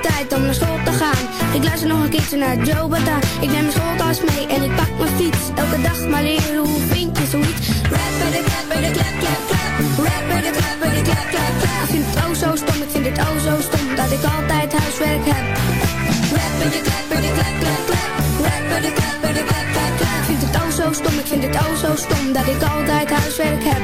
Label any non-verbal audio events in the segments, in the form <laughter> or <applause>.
Tijd om naar school te gaan. Ik luister nog een keertje naar Joe Bata Ik neem mijn schooltas mee en ik pak mijn fiets. Elke dag maar leren hoe vind je zoiets. Rapper de klapper de klap klap klap Rapper de klapper de klap klap klap Ik vind het oh zo stom, ik vind het oh zo stom Dat ik altijd huiswerk heb. Rapper de klapper de klap klap klap Rapper de klapper de klap klap klap Ik vind het oh zo stom, ik vind het oh zo stom Dat ik altijd huiswerk heb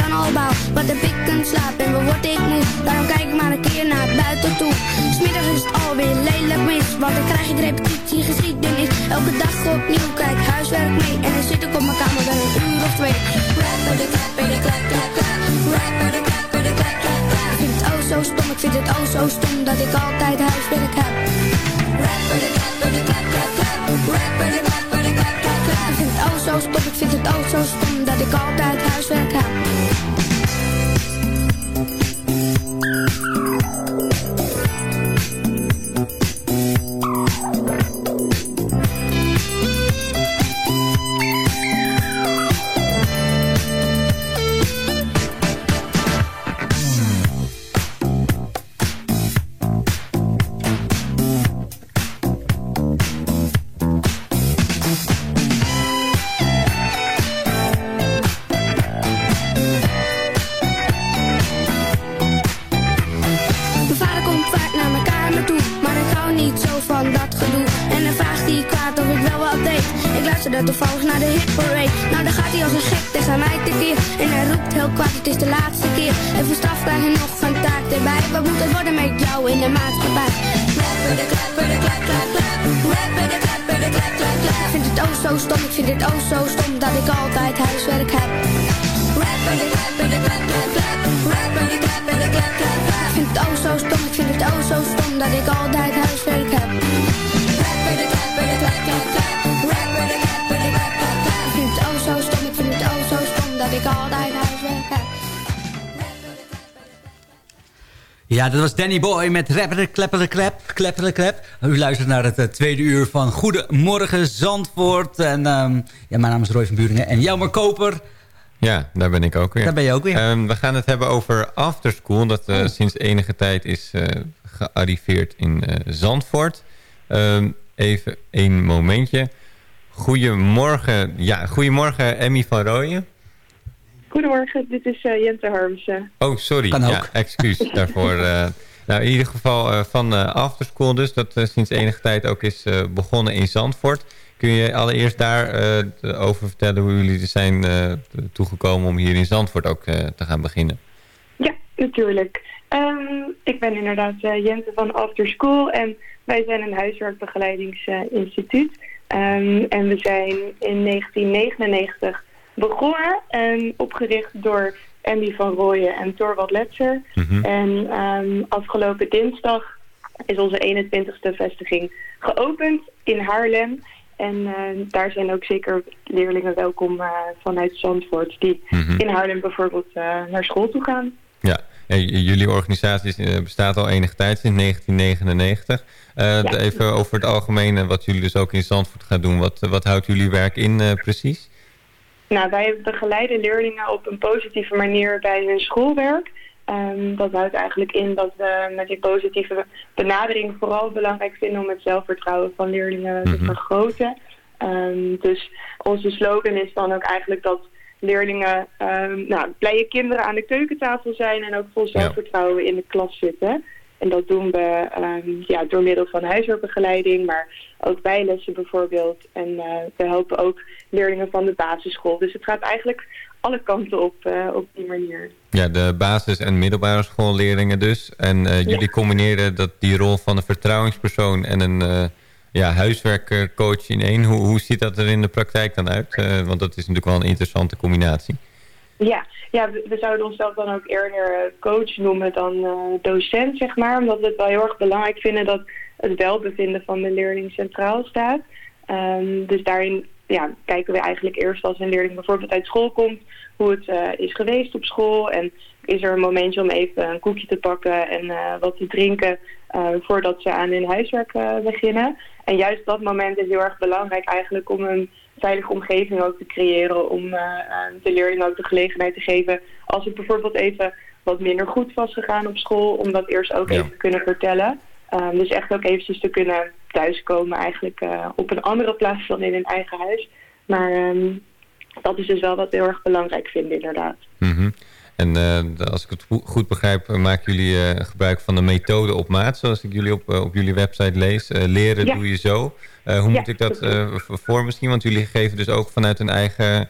dan al Wat heb ik een slaap en waar word ik moe Daarom kijk ik maar een keer naar buiten toe Smiddags is het alweer lelijk mis Want dan krijg ik repetitie geschiedenis Elke dag opnieuw, kijk huiswerk mee En dan zit ik op mijn kamer wel een uur of twee Rapper de klapper de klap klap klap Rapper de klapper de klap klap klap Ik vind het oh zo stom, ik vind het oh zo stom Dat ik altijd huiswerk heb Rapper de klapper de klap klap klap Rapper de klapper de klap klap klap Ik vind het oh zo stom, ik vind het oh zo stom Dat ik altijd huiswerk Ja, dat was Danny Boy met Rapper Klepper Klep. Klepper Klep. U luistert naar het eh, tweede uur van Goedemorgen Zandvoort. En ehm, ja, mijn naam is Roy van Buringen. En Jelmer Koper, Ja, daar ben ik ook weer. daar ben je ook weer. Ehm, we gaan het hebben over afterschool. Dat eh, Oh. sinds enige tijd is eh, gearriveerd in Zandvoort. Ehm, even een momentje. Goedemorgen. Ja, goedemorgen Emmy van Rooyen. Goedemorgen, dit is uh, Jente Harmsen. Oh, sorry. Kan Ja, <laughs> excuus daarvoor. eh. nou, in ieder geval eh, van eh, afterschool dus. Dat sinds enige tijd ook is eh, begonnen in Zandvoort. Kun je allereerst daarover over vertellen hoe jullie er zijn eh, toegekomen om hier in Zandvoort ook eh, te gaan beginnen? Ja, natuurlijk. Ehm, ik ben inderdaad uh, Jente van After School en wij zijn een huiswerkbegeleidingsinstituut. Um, en we zijn in 1999 begonnen en opgericht door Andy van Rooyen en Torwald Letser. Mhm. En um, afgelopen dinsdag is onze 21ste vestiging geopend in Haarlem. En uh, daar zijn ook zeker leerlingen welkom uh, vanuit Zandvoort die Mhm. in Haarlem bijvoorbeeld uh, naar school toe gaan. Ja, en jullie organisatie is, eh, bestaat al enige tijd, sinds 1999. Eh, Ja. Even over het algemene, wat jullie dus ook in Zandvoort gaan doen. Wat, wat houdt jullie werk in eh, precies? Nou, wij begeleiden leerlingen op een positieve manier bij hun schoolwerk. Um, dat houdt eigenlijk in dat we met die positieve benadering vooral belangrijk vinden om het zelfvertrouwen van leerlingen te Mhm. vergroten. Um, dus onze slogan is dan ook eigenlijk dat leerlingen um, nou, blije kinderen aan de keukentafel zijn en ook vol zelfvertrouwen in de klas zitten. En dat doen we um, ja, door middel van huiswerkbegeleiding, maar ook bijlessen bijvoorbeeld. En uh, we helpen ook leerlingen van de basisschool. Dus het gaat eigenlijk alle kanten op op die manier. Ja, de basis- en middelbare schoolleerlingen dus. En jullie combineren dat, die rol van een vertrouwingspersoon en een ja, huiswerkcoach in één. Hoe, hoe ziet dat er in de praktijk dan uit? want dat is natuurlijk wel een interessante combinatie. Ja, ja we, zouden onszelf dan ook eerder coach noemen dan docent, zeg maar. Omdat we het wel heel erg belangrijk vinden dat het welbevinden van de leerling centraal staat. Um, dus daarin ja, kijken we eigenlijk eerst als een leerling bijvoorbeeld uit school komt, hoe het uh, is geweest op school. En is er een momentje om even een koekje te pakken en wat te drinken voordat ze aan hun huiswerk beginnen. En juist dat moment is heel erg belangrijk eigenlijk om een veilige omgeving ook te creëren. Om de leerling ook de gelegenheid te geven als het bijvoorbeeld even wat minder goed was gegaan op school, om dat eerst ook even te kunnen vertellen. Um, dus echt ook eventjes te kunnen thuiskomen eigenlijk uh, op een andere plaats dan in hun eigen huis. Maar um, dat is dus wel wat we heel erg belangrijk vinden inderdaad. Mm -hmm. En uh, als ik het goed begrijp, maken jullie uh, gebruik van de methode op maat, zoals ik jullie op, op jullie website lees. leren ja. doe je zo. hoe ja, moet ik dat voor misschien? Want jullie geven dus ook vanuit hun eigen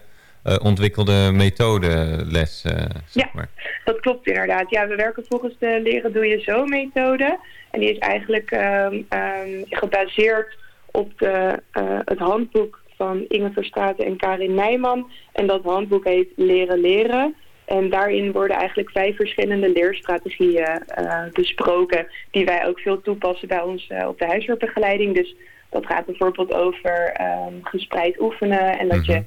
ontwikkelde methode les. ja, maar. dat klopt inderdaad. Ja, we werken volgens de leren doe je zo methode. En die is eigenlijk um, um, gebaseerd op de, het handboek van Inge Verstraeten en Karin Nijman. En dat handboek heet Leren Leren. En daarin worden eigenlijk vijf verschillende leerstrategieën uh, besproken... die wij ook veel toepassen bij ons uh, op de huiswerkbegeleiding. Dus dat gaat bijvoorbeeld over um, gespreid oefenen... en dat je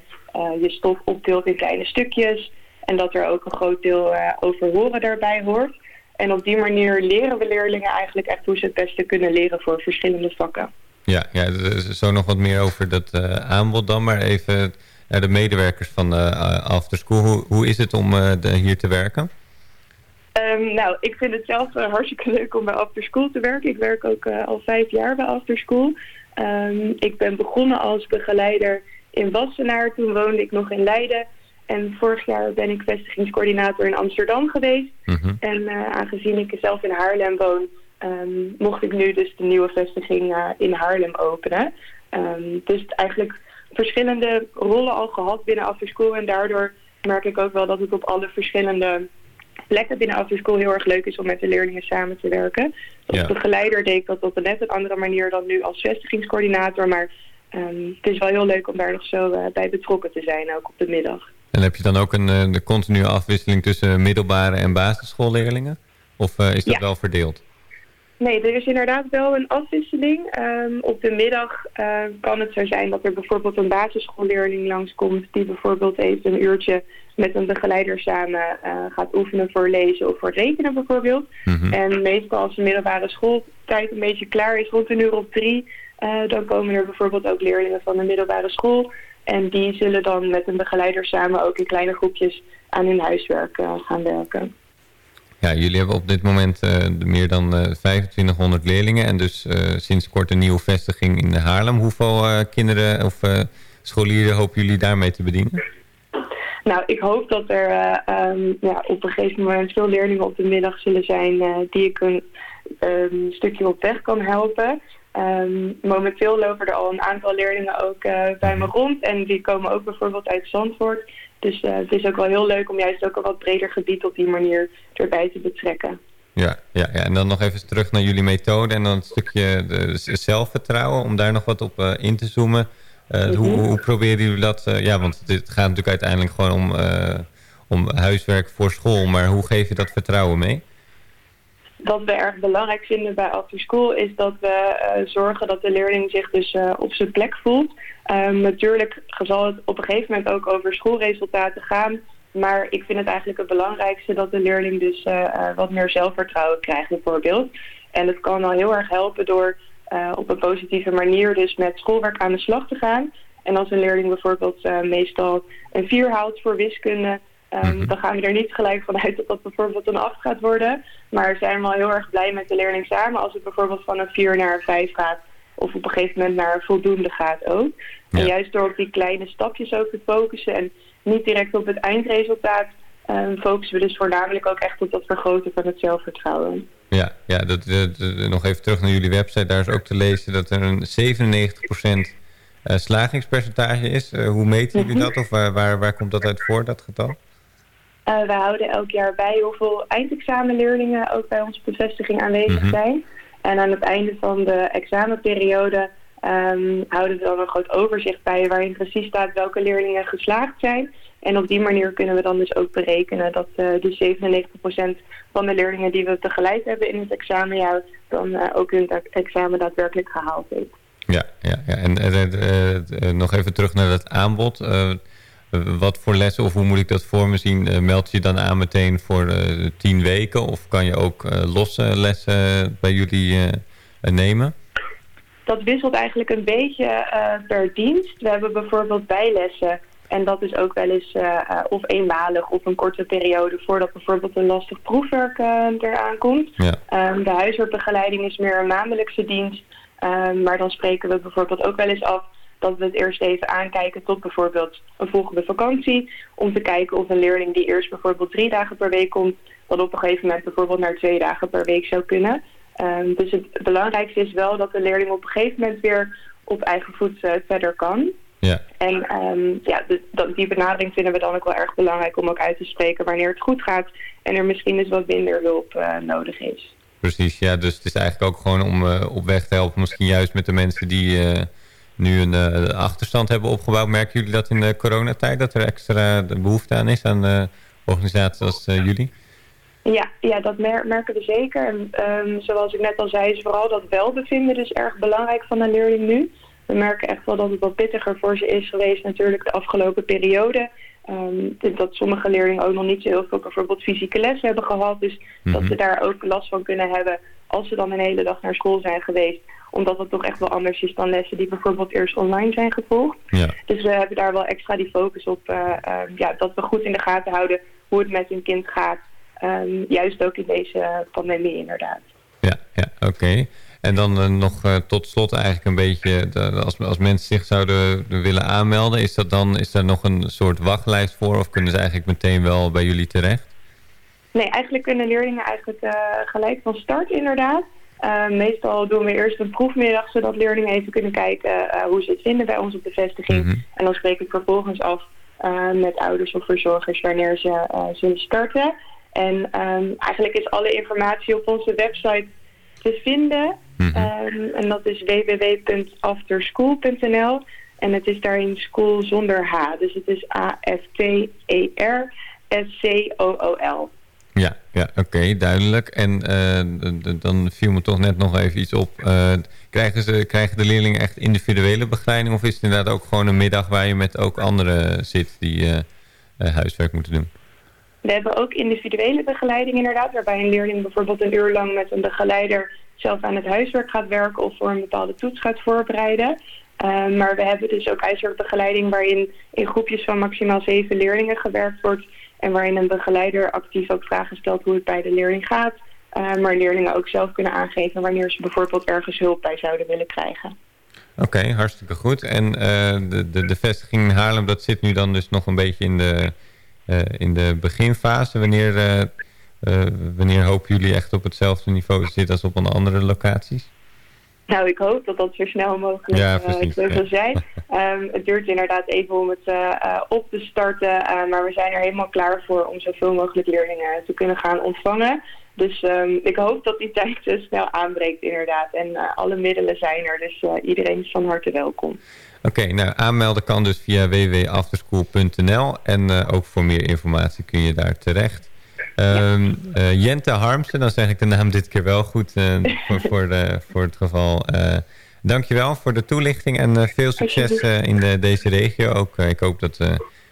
je stof opdeelt in kleine stukjes... en dat er ook een groot deel over horen daarbij hoort... En op die manier leren we leerlingen eigenlijk echt hoe ze het beste kunnen leren voor verschillende vakken. Ja, ja zo nog wat meer over dat aanbod dan, maar even naar de medewerkers van uh, Afterschool. Hoe, hoe is het om de, hier te werken? Um, nou, ik vind het zelf hartstikke <laughs> leuk om bij Afterschool te werken. Ik werk ook al vijf jaar bij Afterschool. Um, ik ben begonnen als begeleider in Wassenaar. Toen woonde ik nog in Leiden. En vorig jaar ben ik vestigingscoördinator in Amsterdam geweest. Mhm. En uh, aangezien ik zelf in Haarlem woon, um, mocht ik nu dus de nieuwe vestiging uh, in Haarlem openen. Um, dus eigenlijk verschillende rollen al gehad binnen Afterschool. En daardoor merk ik ook wel dat het op alle verschillende plekken binnen Afterschool heel erg leuk is om met de leerlingen samen te werken. Als ja. begeleider deed ik dat op een net een andere manier dan nu als vestigingscoördinator. Maar um, het is wel heel leuk om daar nog zo uh, bij betrokken te zijn, ook op de middag. En heb je dan ook een, een eh, continue afwisseling tussen middelbare en basisschoolleerlingen? Of uh, is dat ja. wel verdeeld? Nee, er is inderdaad wel een afwisseling. Um, op de middag uh, kan het zo zijn dat er bijvoorbeeld een basisschoolleerling langskomt... die bijvoorbeeld even een uurtje met een begeleider samen uh, gaat oefenen voor lezen of voor rekenen bijvoorbeeld. Mm -hmm. En meestal als de middelbare schooltijd een beetje klaar is, rond een uur of drie... Uh, dan komen er bijvoorbeeld ook leerlingen van de middelbare school... En die zullen dan met een begeleider samen ook in kleine groepjes aan hun huiswerk gaan werken. Ja, jullie hebben op dit moment uh, meer dan uh, 2500 leerlingen en dus sinds kort een nieuwe vestiging in Haarlem. Hoeveel kinderen of scholieren hopen jullie daarmee te bedienen? Nou, ik hoop dat er um, ja, op een gegeven moment veel leerlingen op de middag zullen zijn die ik een um, stukje op weg kan helpen. Um, momenteel lopen er al een aantal leerlingen ook bij me rond. En die komen ook bijvoorbeeld uit Zandvoort. Dus uh, het is ook wel heel leuk om juist ook een wat breder gebied op die manier erbij te betrekken. Ja, ja, ja. en dan nog even terug naar jullie methode en dan een stukje zelfvertrouwen. Om daar nog wat op uh, in te zoomen. Mm -hmm. hoe, hoe, proberen jullie dat? ja, want het gaat natuurlijk uiteindelijk gewoon om, om huiswerk voor school. Maar hoe geef je dat vertrouwen mee? Wat we erg belangrijk vinden bij After School is dat we uh, zorgen dat de leerling zich dus uh, op zijn plek voelt. Um, natuurlijk zal het op een gegeven moment ook over schoolresultaten gaan. Maar ik vind het eigenlijk het belangrijkste dat de leerling dus uh, wat meer zelfvertrouwen krijgt bijvoorbeeld. En het kan al heel erg helpen door op een positieve manier dus met schoolwerk aan de slag te gaan. En als een leerling bijvoorbeeld meestal een 4 haalt voor wiskunde Um, dan gaan we er niet gelijk vanuit dat dat bijvoorbeeld een 8 gaat worden. Maar zijn we al heel erg blij met de leerling samen als het bijvoorbeeld van een 4 naar een 5 gaat. Of op een gegeven moment naar voldoende gaat ook. Ja. En juist door op die kleine stapjes ook te focussen en niet direct op het eindresultaat... Um, focussen we dus voornamelijk ook echt op dat vergroten van het zelfvertrouwen. Ja, ja dat, dat, dat, nog even terug naar jullie website. Daar is ook te lezen dat er een 97% slagingspercentage is. hoe meten jullie <laughs> dat of waar, waar, waar komt dat uit voor, dat getal? We houden elk jaar bij hoeveel eindexamenleerlingen ook bij onze bevestiging aanwezig mhm. zijn. En aan het einde van de examenperiode um, houden we dan een groot overzicht bij waarin precies staat welke leerlingen geslaagd zijn. En op die manier kunnen we dan dus ook berekenen dat uh, de 97% van de leerlingen die we tegelijk hebben in het examenjaar dan uh, ook hun examen daadwerkelijk gehaald heeft. Ja, ja, ja. en uh, nog even terug naar het aanbod. Wat voor lessen of hoe moet ik dat voor me zien? meld je dan aan meteen voor tien weken of kan je ook losse lessen bij jullie nemen? Dat wisselt eigenlijk een beetje per dienst. We hebben bijvoorbeeld bijlessen en dat is ook wel eens uh, of eenmalig of een korte periode voordat bijvoorbeeld een lastig proefwerk uh, eraan komt. Ja. Um, de huiswerkbegeleiding is meer een maandelijkse dienst. Um, maar dan spreken we bijvoorbeeld ook wel eens af dat we het eerst even aankijken tot bijvoorbeeld een volgende vakantie. Om te kijken of een leerling die eerst bijvoorbeeld drie dagen per week komt, dan op een gegeven moment bijvoorbeeld naar twee dagen per week zou kunnen. Um, dus het belangrijkste is wel dat de leerling op een gegeven moment weer op eigen voet uh, verder kan. Ja. En um, ja, die benadering vinden we dan ook wel erg belangrijk om ook uit te spreken wanneer het goed gaat en er misschien dus wat minder hulp uh, nodig is. Precies, ja, dus het is eigenlijk ook gewoon om uh, op weg te helpen, misschien juist met de mensen die nu een achterstand hebben opgebouwd. Merken jullie dat in de coronatijd, dat er extra behoefte aan is aan organisaties als jullie? Ja, ja, dat merken we zeker. En um, zoals ik net al zei, is vooral dat welbevinden dus erg belangrijk van een leerling nu we merken echt wel dat het wat pittiger voor ze is geweest natuurlijk de afgelopen periode. Um, dat sommige leerlingen ook nog niet zo heel veel bijvoorbeeld fysieke les hebben gehad. Dus dat mhm. ze daar ook last van kunnen hebben als ze dan een hele dag naar school zijn geweest. Omdat het toch echt wel anders is dan lessen die bijvoorbeeld eerst online zijn gevolgd. Ja. Dus we hebben daar wel extra die focus op. Uh, ja, dat we goed in de gaten houden hoe het met hun kind gaat. Um, juist ook in deze pandemie inderdaad. Ja, ja oké. En dan uh, nog uh, tot slot eigenlijk een beetje, als, als mensen zich zouden willen aanmelden, is, dat dan, is daar nog een soort wachtlijst voor of kunnen ze eigenlijk meteen wel bij jullie terecht? Nee, eigenlijk kunnen leerlingen eigenlijk gelijk van start inderdaad. Meestal doen we eerst een proefmiddag, zodat leerlingen even kunnen kijken hoe ze het vinden bij onze bevestiging. Mhm. En dan spreek ik vervolgens af met ouders of verzorgers wanneer ze zullen starten. En um, eigenlijk is alle informatie op onze website te vinden. Mhm. Ehm, en dat is www.afterschool.nl. En het is daarin school zonder H. Dus het is A-F-T-E-R-S-C-O-O-L. Ja, ja oké, duidelijk. En uh, dan viel me toch net nog even iets op. Uh, krijgen, ze, krijgen de leerlingen echt individuele begeleiding... of is het inderdaad ook gewoon een middag waar je met ook anderen zit... die uh, huiswerk moeten doen? We hebben ook individuele begeleiding inderdaad... waarbij een leerling bijvoorbeeld een uur lang met een begeleider zelf aan het huiswerk gaat werken of voor een bepaalde toets gaat voorbereiden. Maar we hebben dus ook huiswerkbegeleiding waarin in groepjes van maximaal zeven leerlingen gewerkt wordt. En waarin een begeleider actief ook vragen stelt hoe het bij de leerling gaat. Uh, maar leerlingen ook zelf kunnen aangeven wanneer ze bijvoorbeeld ergens hulp bij zouden willen krijgen. Oké, hartstikke goed. En uh, de, de, de vestiging in Haarlem, dat zit nu dan dus nog een beetje in de, in de beginfase. Wanneer wanneer hopen jullie echt op hetzelfde niveau te zitten als op andere locaties? Nou, ik hoop dat dat zo snel mogelijk ja, uh, zal zijn. um, <laughs> het duurt inderdaad even om het uh, op te starten, maar we zijn er helemaal klaar voor om zoveel mogelijk leerlingen te kunnen gaan ontvangen. Dus um, ik hoop dat die <laughs> tijd zo snel aanbreekt inderdaad. En alle middelen zijn er, dus iedereen is van harte welkom. Oké, nou aanmelden kan dus via www.afterschool.nl en ook voor meer informatie kun je daar terecht. Um, uh, Jente Harmsen, dan zeg ik de naam dit keer wel goed uh, <laughs> voor, voor, de, voor het geval. Uh, dankjewel voor de toelichting en veel succes in de, deze regio. Ook, ik hoop dat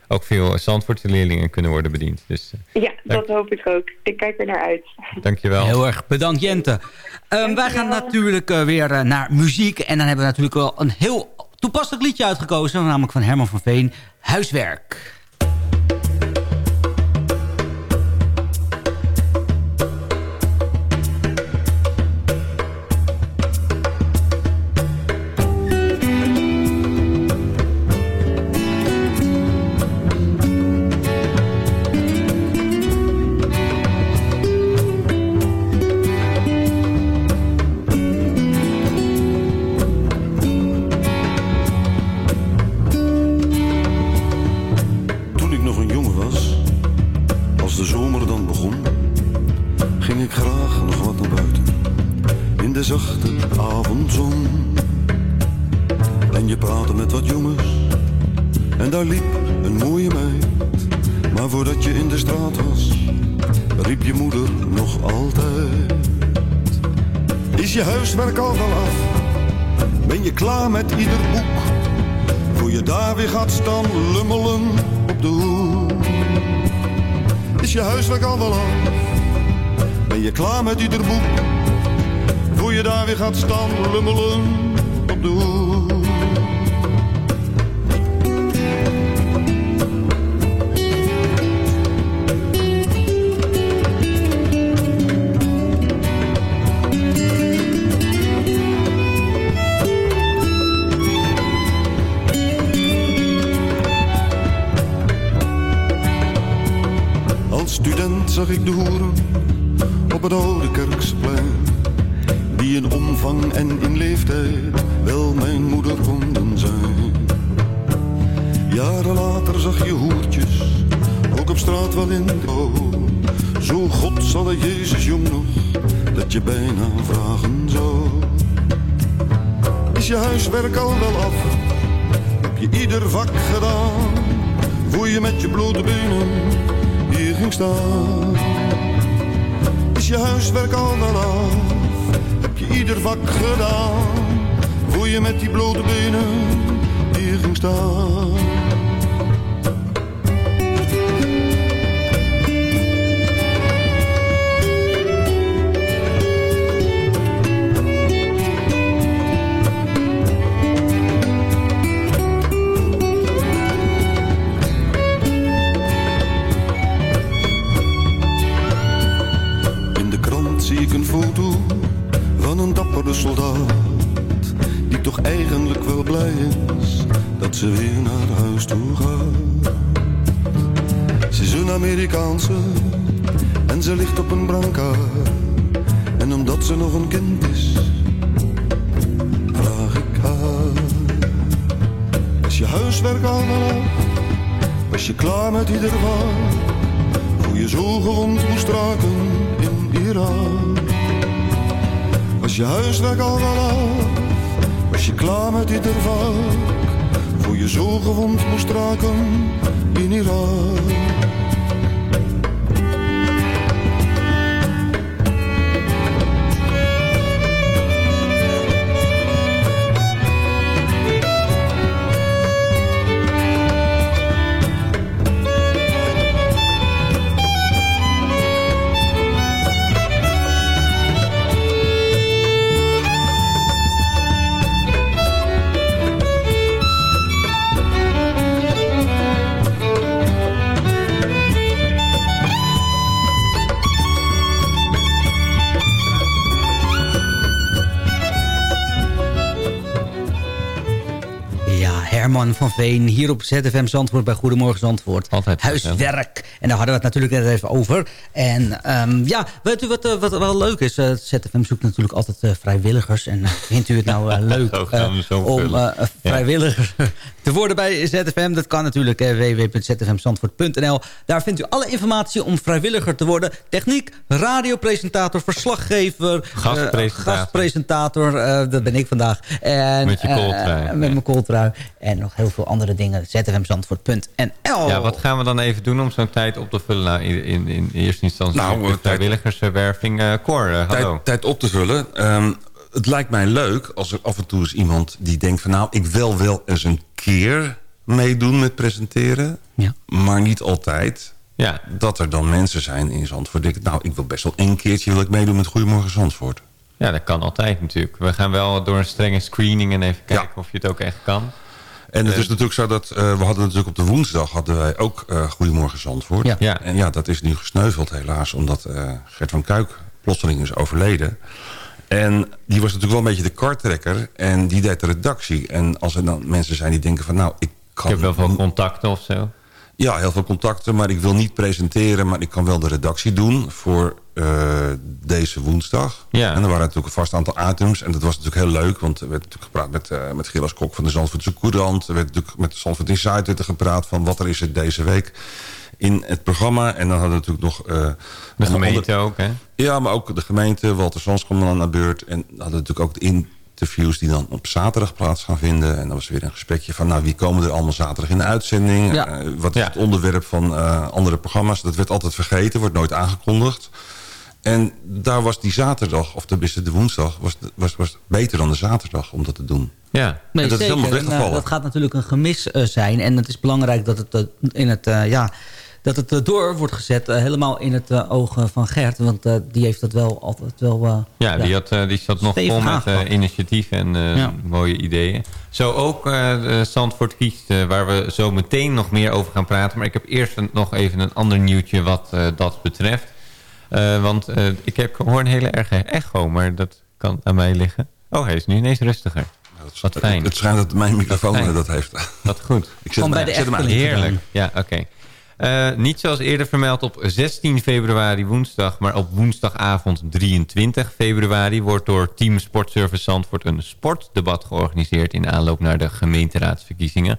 ook veel Zandvoortse leerlingen kunnen worden bediend. Dus, ja, dat hoop ik ook. Ik kijk er naar uit. Dankjewel. Heel erg bedankt Jente. Um, wij gaan natuurlijk weer naar muziek. En dan hebben we natuurlijk wel een heel toepasselijk liedje uitgekozen. Namelijk van Herman van Veen, Huiswerk. Met ieder boek? Voor je daar weer gaat staan lummelen op de hoek. Als student zag ik de hoeren op het oude kerksplein. Die in omvang en in leeftijd wel mijn moeder konden zijn. Jaren later zag je hoertjes, ook op straat wel in de. Zo God zal Jezus jong nog, dat je bijna vragen zou. Is je huiswerk al wel af? Heb je ieder vak gedaan? Voor je met je blote benen hier ging staan. Je huiswerk al wel af? Heb je ieder vak gedaan? Voor je met die blote benen hier ging staan. Ze weer naar huis toe gaat. Ze is een Amerikaanse gewond moest raken Herman <laughs> van Veen, hier op ZFM Zandvoort bij Goedemorgen Zandvoort. Altijd Huiswerk. En daar hadden we het natuurlijk net even over. En ehm, ja, weet u wat, eh, wat wel leuk is? Eh, ZFM zoekt natuurlijk altijd eh, vrijwilligers. En vindt u het nou <laughs> leuk om vrijwilliger <laughs> te worden bij ZFM? Dat kan natuurlijk www.zfmzandvoort.nl. Daar vindt u alle informatie om vrijwilliger te worden. Techniek, radiopresentator, verslaggever, Gastpresentator. gastpresentator. dat ben ik vandaag. En, Met je kooltrui. met mijn kooltrui. En nog heel veel andere dingen. zfmzandvoort.nl Ja, wat gaan we dan even doen om zo'n tijd op te vullen? Nou, in, in, in eerste instantie Nou, de tijd- vrijwilligerswerving. eh Cor, eh, hallo. tijd, tijd op te vullen. Ehm, het lijkt mij leuk als er af en toe eens iemand die denkt van... nou, ik wil wel eens een keer meedoen met presenteren. Ja. Maar niet altijd. Ja, Dat er dan mensen zijn in Zandvoort. die denken, nou, ik wil best wel één keertje wil ik meedoen met Goedemorgen Zandvoort. ja, dat kan altijd natuurlijk. We gaan wel door een strenge screening en even kijken of je het ook echt kan. En het is natuurlijk zo dat... eh, we hadden natuurlijk op de woensdag hadden wij ook eh Goedemorgen Zandvoort. Ja. Ja. En ja, dat is nu gesneuveld helaas. Omdat eh, Gert van Kuik plotseling is overleden. En die was natuurlijk wel een beetje de kartrekker. En die deed de redactie. En als er dan mensen zijn die denken van... nou, ik Ik kan... heb wel veel contacten of zo. Ja, heel veel contacten. Maar ik wil niet presenteren. Maar ik kan wel de redactie doen voor eh, deze woensdag. Ja. En er waren natuurlijk een vast aantal items. En dat was natuurlijk heel leuk. Want er werd natuurlijk gepraat met, eh met Gilles Kok van de Zandvoortse Courant. Er werd natuurlijk met Zandvoort Insight werd er gepraat van wat er is er deze week. in het programma. En dan hadden we natuurlijk nog... Uh, de gemeente ook, hè? Ja, maar ook de gemeente. Walter Sans kwam dan naar beurt. En hadden natuurlijk ook de interviews die dan op zaterdag plaats gaan vinden. En dan was weer een gesprekje van... nou, wie komen er allemaal zaterdag in de uitzending? Ja. Uh, wat is het onderwerp van uh, andere programma's? Dat werd altijd vergeten, wordt nooit aangekondigd. En daar was die zaterdag, of tenminste de woensdag... was, was, was beter dan de zaterdag om dat te doen. Ja, nee, dat zeker. is helemaal weggevallen. En, uh, dat gaat natuurlijk een gemis uh, zijn. En het is belangrijk dat het, uh, in het, ja, dat het door wordt gezet. helemaal in het oog van Gert. Want die heeft dat wel altijd wel... ja, die, had, die zat nog vol met initiatieven en ja. mooie ideeën. Zo ook Zandvoort kiest, waar we zo meteen nog meer over gaan praten. Maar ik heb eerst nog even een ander nieuwtje wat dat betreft. want ik heb, hoor een hele erge echo, maar dat kan aan mij liggen. Oh, hij is nu ineens rustiger. Het, Wat fijn. Het schijnt dat mijn microfoon dat, dat heeft. Wat goed. ik zet, hem, de zet hem aan. Heerlijk. Ja, oké. Okay. Uh, niet zoals eerder vermeld op 16 februari woensdag... maar op woensdagavond 23 februari... wordt door Team Sportservice Zandvoort een sportdebat georganiseerd... in aanloop naar de gemeenteraadsverkiezingen.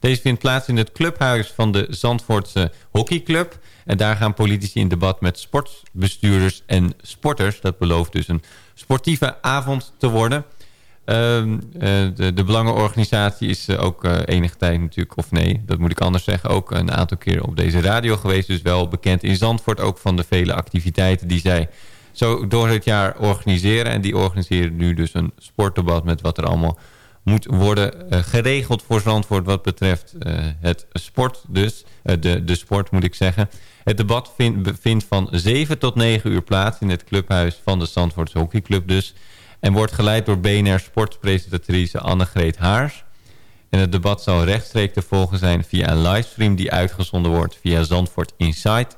Deze vindt plaats in het clubhuis van de Zandvoortse hockeyclub... En daar gaan politici in debat met sportbestuurders en sporters. Dat belooft dus een sportieve avond te worden... Uh, de, de belangenorganisatie is uh, ook uh, enige tijd natuurlijk, of nee, dat moet ik anders zeggen, ook een aantal keer op deze radio geweest. Dus wel bekend in Zandvoort, ook van de vele activiteiten die zij zo door het jaar organiseren. En die organiseren nu dus een sportdebat met wat er allemaal moet worden geregeld voor Zandvoort wat betreft het sport dus. de, de sport moet ik zeggen. Het debat vind, vindt van 7 tot 9 uur plaats in het clubhuis van de Zandvoortse hockeyclub dus. En wordt geleid door BNR sportpresentatrice Annegreet Haars. En het debat zal rechtstreeks te volgen zijn via een livestream die uitgezonden wordt via Zandvoort Insight.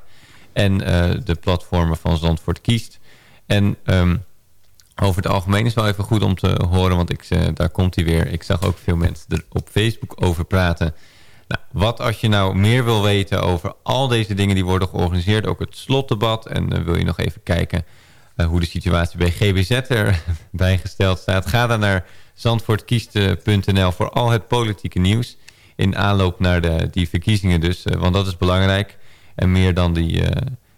En uh, de platformen van Zandvoort Kiest. En um, over het algemeen is wel even goed om te horen, want ik, uh, daar komt hij weer. Ik zag ook veel mensen er op Facebook over praten. Nou, wat als je nou meer wil weten over al deze dingen die worden georganiseerd, ook het slotdebat. En uh, wil je nog even kijken hoe de situatie bij GBZ erbij <laughs> gesteld staat. Ga dan naar zandvoortkiest.nl voor al het politieke nieuws. In aanloop naar de, die verkiezingen dus. Uh, want dat is belangrijk. En meer dan die uh,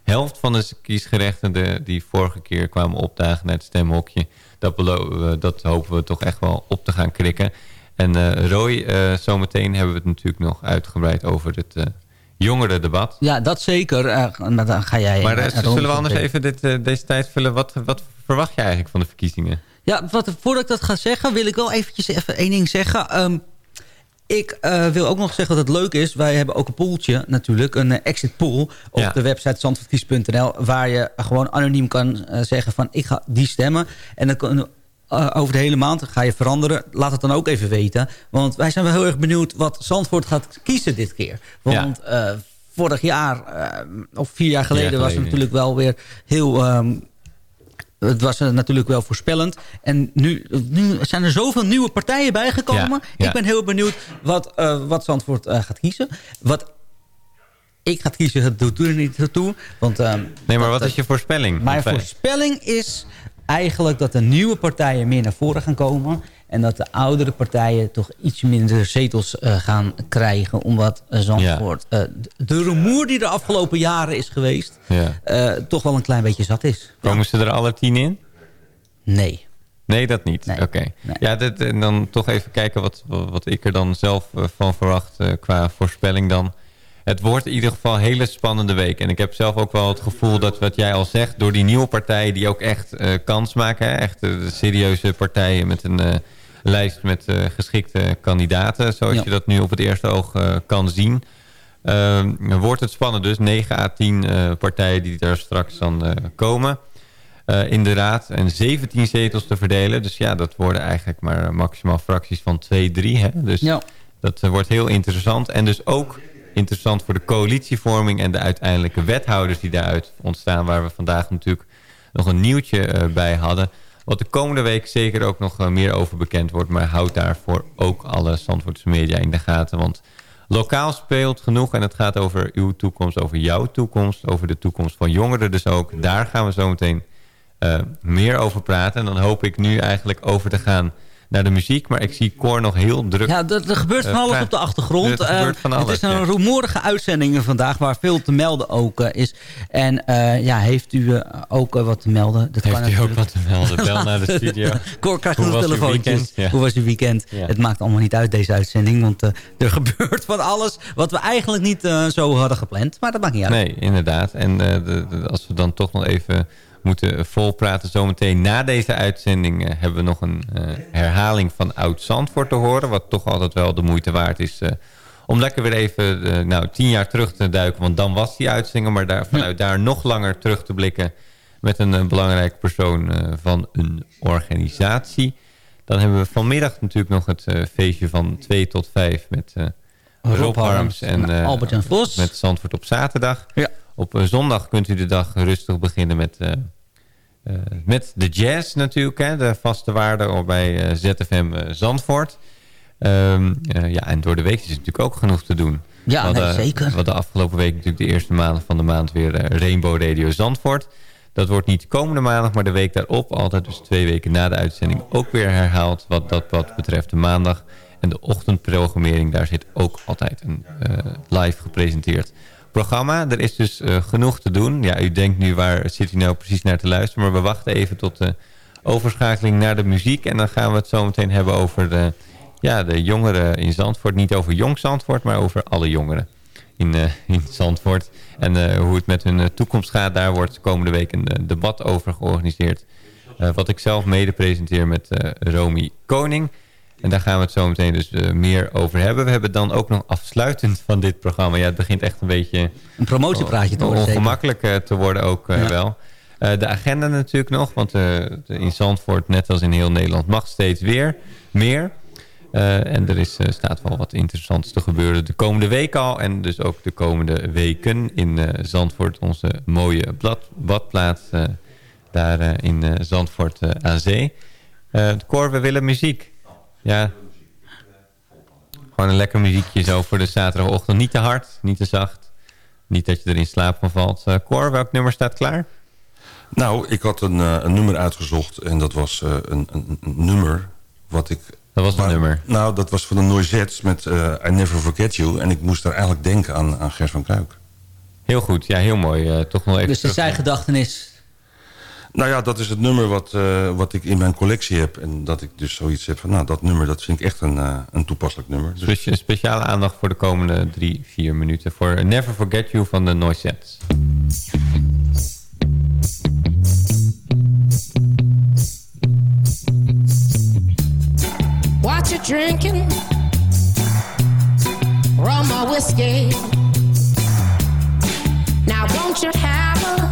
helft van de kiesgerechten die vorige keer kwamen opdagen naar het stemhokje. Dat, dat hopen we toch echt wel op te gaan krikken. En Roy, zometeen hebben we het natuurlijk nog uitgebreid over het jongerendebat. Ja, dat zeker. Uh, dan ga jij, maar uh, zullen we anders even dit, uh, deze tijd vullen? Wat, wat verwacht je eigenlijk van de verkiezingen? Ja, wat, voordat ik dat ga zeggen, wil ik wel eventjes even één ding zeggen. Um, ik uh, wil ook nog zeggen dat het leuk is. Wij hebben ook een poeltje natuurlijk. Een uh, exit pool op ja. de website zandvoortkies.nl. Waar je gewoon anoniem kan uh, zeggen van ik ga die stemmen. En dan kan uh, over de hele maand ga je veranderen. Laat het dan ook even weten. Want wij zijn wel heel erg benieuwd wat Zandvoort gaat kiezen dit keer. Want ja. uh, vorig jaar, uh, of vier jaar geleden, was het natuurlijk wel weer heel... Um, het was natuurlijk wel voorspellend. En nu, nu zijn er zoveel nieuwe partijen bijgekomen. Ja. Ik ben heel benieuwd wat, wat Zandvoort gaat kiezen. Wat ik ga kiezen, dat doet er niet toe. Want, uh, nee, maar wat is je voorspelling? Mijn voorspelling is eigenlijk dat de nieuwe partijen meer naar voren gaan komen. En dat de oudere partijen toch iets minder zetels uh, gaan krijgen. Omdat uh, Zandvoort ja. uh, de rumoer die de afgelopen jaren is geweest... Ja. toch wel een klein beetje zat is. Komen ja. ze er alle tien in? Nee. Nee, dat niet. Nee. Oké. Okay. Nee. Ja, dit, en dan toch even kijken wat, wat ik er dan zelf van verwacht qua voorspelling dan het wordt in ieder geval een hele spannende week. En ik heb zelf ook wel het gevoel dat wat jij al zegt... door die nieuwe partijen die ook echt uh, kans maken... Hè, echt uh, serieuze partijen met een uh, lijst met geschikte kandidaten... zoals ja. je dat nu op het eerste oog kan zien... Ehm, wordt het spannend dus. 9 à 10 partijen die daar straks dan komen... in de raad en 17 zetels te verdelen. Dus ja, dat worden eigenlijk maar maximaal fracties van 2, 3. Hè? Dus ja. dat wordt heel interessant. En dus ook interessant voor de coalitievorming en de uiteindelijke wethouders die daaruit ontstaan. Waar we vandaag natuurlijk nog een nieuwtje uh, bij hadden. Wat de komende week zeker ook nog uh, meer over bekend wordt. Maar houd daarvoor ook alle Zandvoortse media in de gaten. Want lokaal speelt genoeg en het gaat over uw toekomst, over jouw toekomst. Over de toekomst van jongeren dus ook. Daar gaan we zo meteen uh, meer over praten. En dan hoop ik nu eigenlijk over te gaan naar de muziek. Maar ik zie Cor nog heel druk. Ja, er, er gebeurt van Eh, alles op de achtergrond. er gebeurt Eh, van alles, het is een rumoerige uitzending vandaag waar veel te melden ook eh, is. En ja, heeft u ook wat te melden? Dat Heeft u ook wat te melden? Bel <laughs> naar de studio. Cor krijgt weekend? Ja. Hoe was uw weekend? Ja. Het maakt allemaal niet uit deze uitzending. Want er <laughs> gebeurt van alles wat we eigenlijk niet zo hadden gepland. Maar dat maakt niet uit. Nee, inderdaad. En de- de- als we dan toch nog even moeten volpraten zometeen na deze uitzending... eh, hebben we nog een eh, herhaling van Oud Zandvoort te horen... wat toch altijd wel de moeite waard is... eh, om lekker weer even nou, tien jaar terug te duiken. Want dan was die uitzending. Maar daar, vanuit daar nog langer terug te blikken... met een, belangrijke persoon van een organisatie. Dan hebben we vanmiddag natuurlijk nog het feestje van 2 tot 5... met eh, Rob Harms en eh, Albert-Jan Vos. met Zandvoort op zaterdag. Ja. Op zondag kunt u de dag rustig beginnen met, eh, eh, met de jazz natuurlijk. Hè, de vaste waarde bij eh, ZFM Zandvoort. Ehm, eh, ja, en door de week is er natuurlijk ook genoeg te doen. Ja, We nee, zeker. We hadden afgelopen week natuurlijk de eerste maandag van de maand weer Rainbow Radio Zandvoort. Dat wordt niet komende maandag, maar de week daarop, altijd dus twee weken na de uitzending, ook weer herhaald. Wat dat wat betreft de maandag. En de ochtendprogrammering, daar zit ook altijd een live gepresenteerd programma. Er is dus eh, genoeg te doen. Ja, u denkt nu, waar zit u nou precies naar te luisteren? Maar we wachten even tot de overschakeling naar de muziek. En dan gaan we het zo meteen hebben over de, ja, de jongeren in Zandvoort. Niet over jong Zandvoort, maar over alle jongeren in, eh, in Zandvoort. En eh, hoe het met hun toekomst gaat, daar wordt komende week een debat over georganiseerd. Wat ik zelf mede presenteer met Romy Koning. En daar gaan we het zo meteen dus eh, meer over hebben. We hebben dan ook nog afsluitend van dit programma. Ja, het begint echt een beetje Een promotiepraatje te worden. ongemakkelijk eh, te worden ook eh, Ja. wel. De agenda natuurlijk nog, want in Zandvoort, net als in heel Nederland, mag steeds weer meer. En er is, staat wel wat interessants te gebeuren de komende week al. En dus ook de komende weken in Zandvoort, onze mooie blad, badplaats daar in Zandvoort aan zee. Cor, we willen muziek. Ja, gewoon een lekker muziekje zo voor de zaterdagochtend. Niet te hard, niet te zacht. Niet dat je er in slaap van valt. Eh Cor, welk nummer staat klaar? Nou, ik had een, eh, een nummer uitgezocht en dat was eh, een, een, een nummer wat ik... Dat was een waar- nummer. Nou, dat was van de Noisettes met eh, I Never Forget You. En ik moest daar eigenlijk denken aan, aan Gers van Kuik. Heel goed, ja, heel mooi. Eh, toch nog even Dus het is terug- zijn gedachtenis. Nou ja, dat is het nummer wat, eh, wat ik in mijn collectie heb. En dat ik dus zoiets heb van, nou, dat nummer, dat vind ik echt een, eh, een toepasselijk nummer. Dus, speciale aandacht voor de komende drie, vier minuten. Voor Never Forget You van de Noisettes. What you drinking? Rum or whiskey? Now won't you have a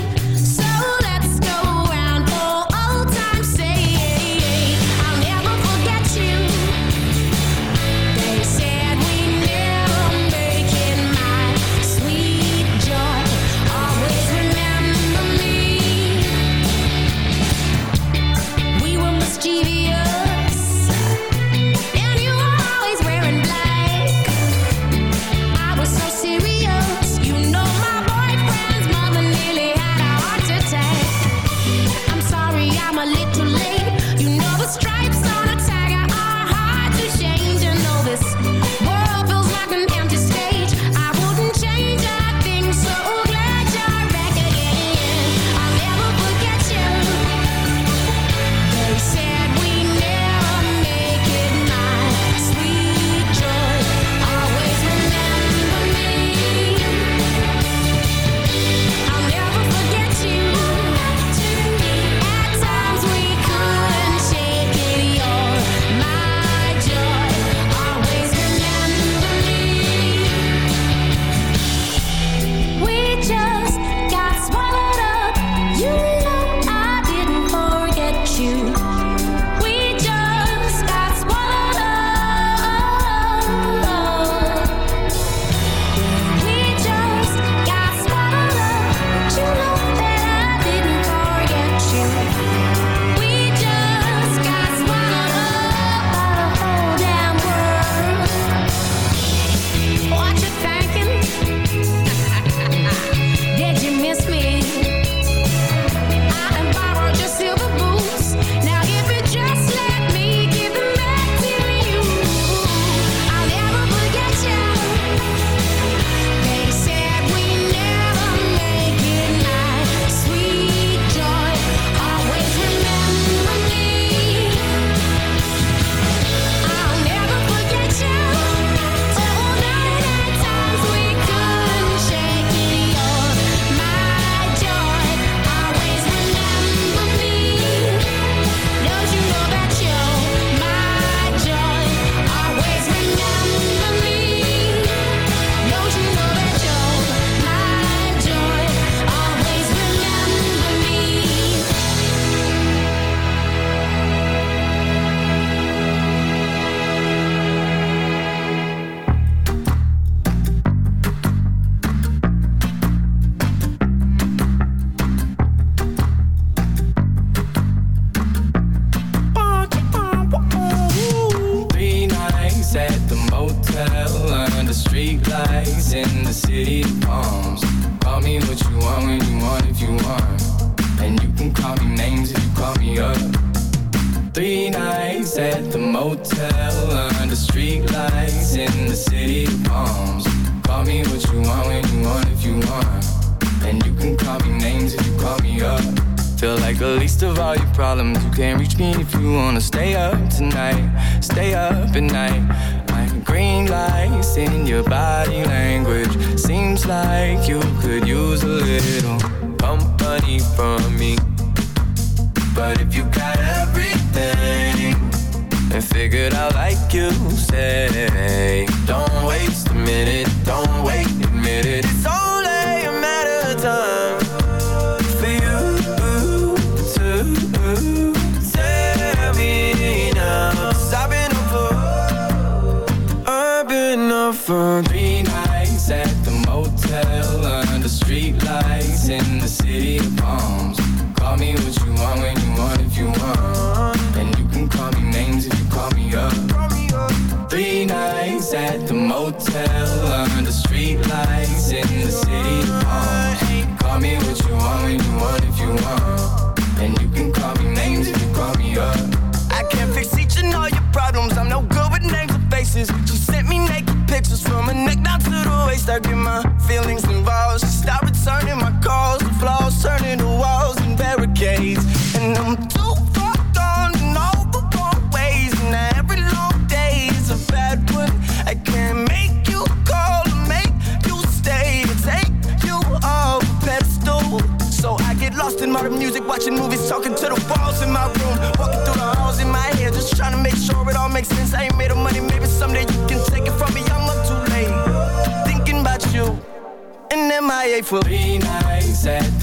will be nice at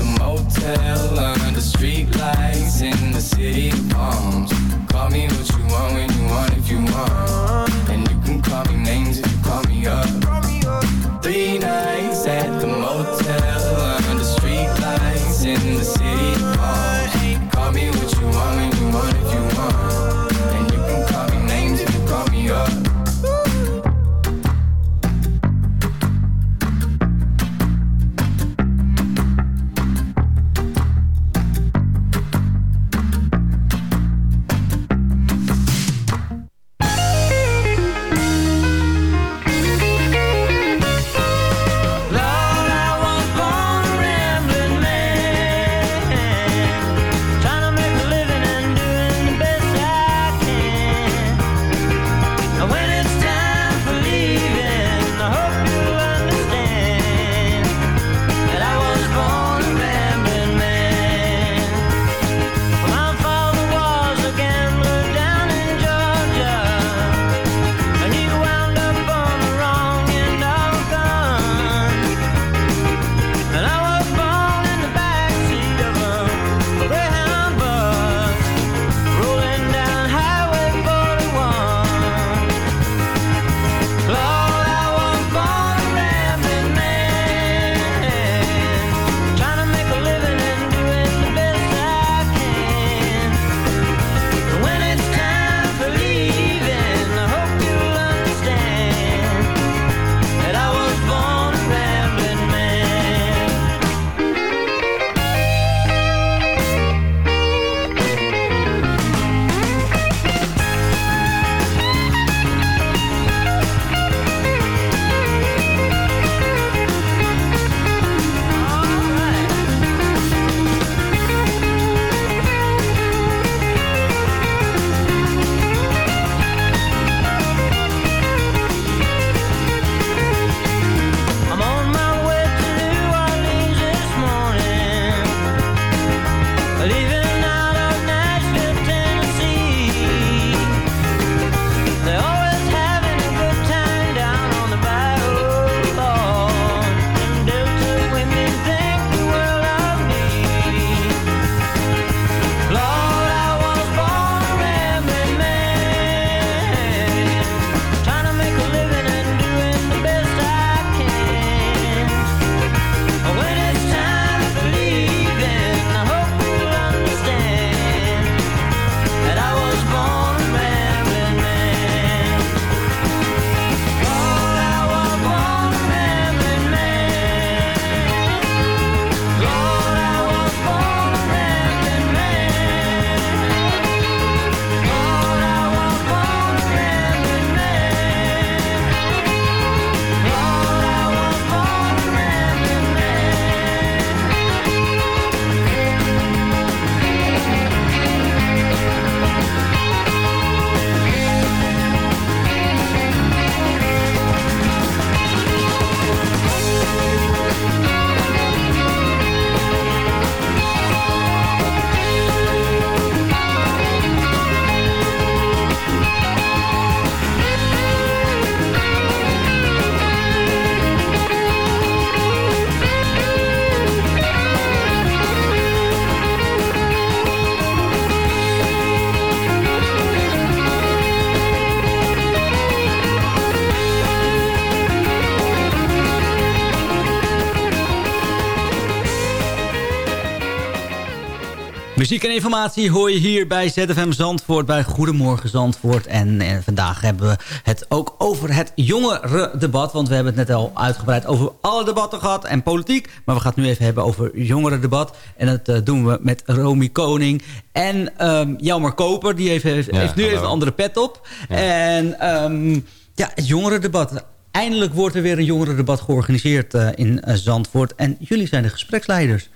Muziek en informatie hoor je hier bij ZFM Zandvoort, bij Goedemorgen Zandvoort. En, eh, vandaag hebben we het ook over het jongerendebat. Want we hebben het net al uitgebreid over alle debatten gehad en politiek. Maar we gaan het nu even hebben over jongerendebat. En dat eh, doen we met Romy Koning en um, Jelmer Koper. Die heeft, heeft, Ja, heeft nu hallo. even een andere pet op. Ja. En ehm, ja, het jongerendebat. Eindelijk wordt er weer een jongerendebat georganiseerd eh, in Zandvoort. En jullie zijn de gespreksleiders.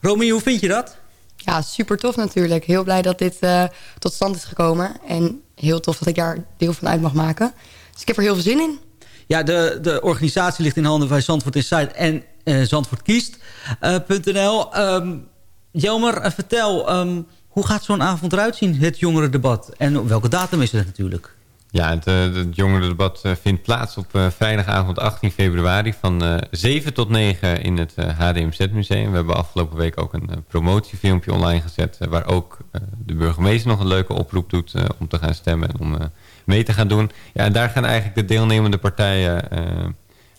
Romy, hoe vind je dat? Ja, super tof natuurlijk. Heel blij dat dit eh, tot stand is gekomen. En heel tof dat ik daar deel van uit mag maken. Dus ik heb er heel veel zin in. Ja, de, de organisatie ligt in handen van Zandvoort Inside en eh Zandvoort Kiest.nl. Ehm Jelmer, eh, vertel, ehm, hoe gaat zo'n avond eruit zien, het jongerendebat? En op welke datum is het natuurlijk? Ja, het, eh, het jongerendebat eh, vindt plaats op eh, vrijdagavond 18 februari van eh 7 tot 9 in het HDMZ-museum. We hebben afgelopen week ook een promotiefilmpje online gezet... waar ook de burgemeester nog een leuke oproep doet om te gaan stemmen en om mee te gaan doen. Ja, en daar gaan eigenlijk de deelnemende partijen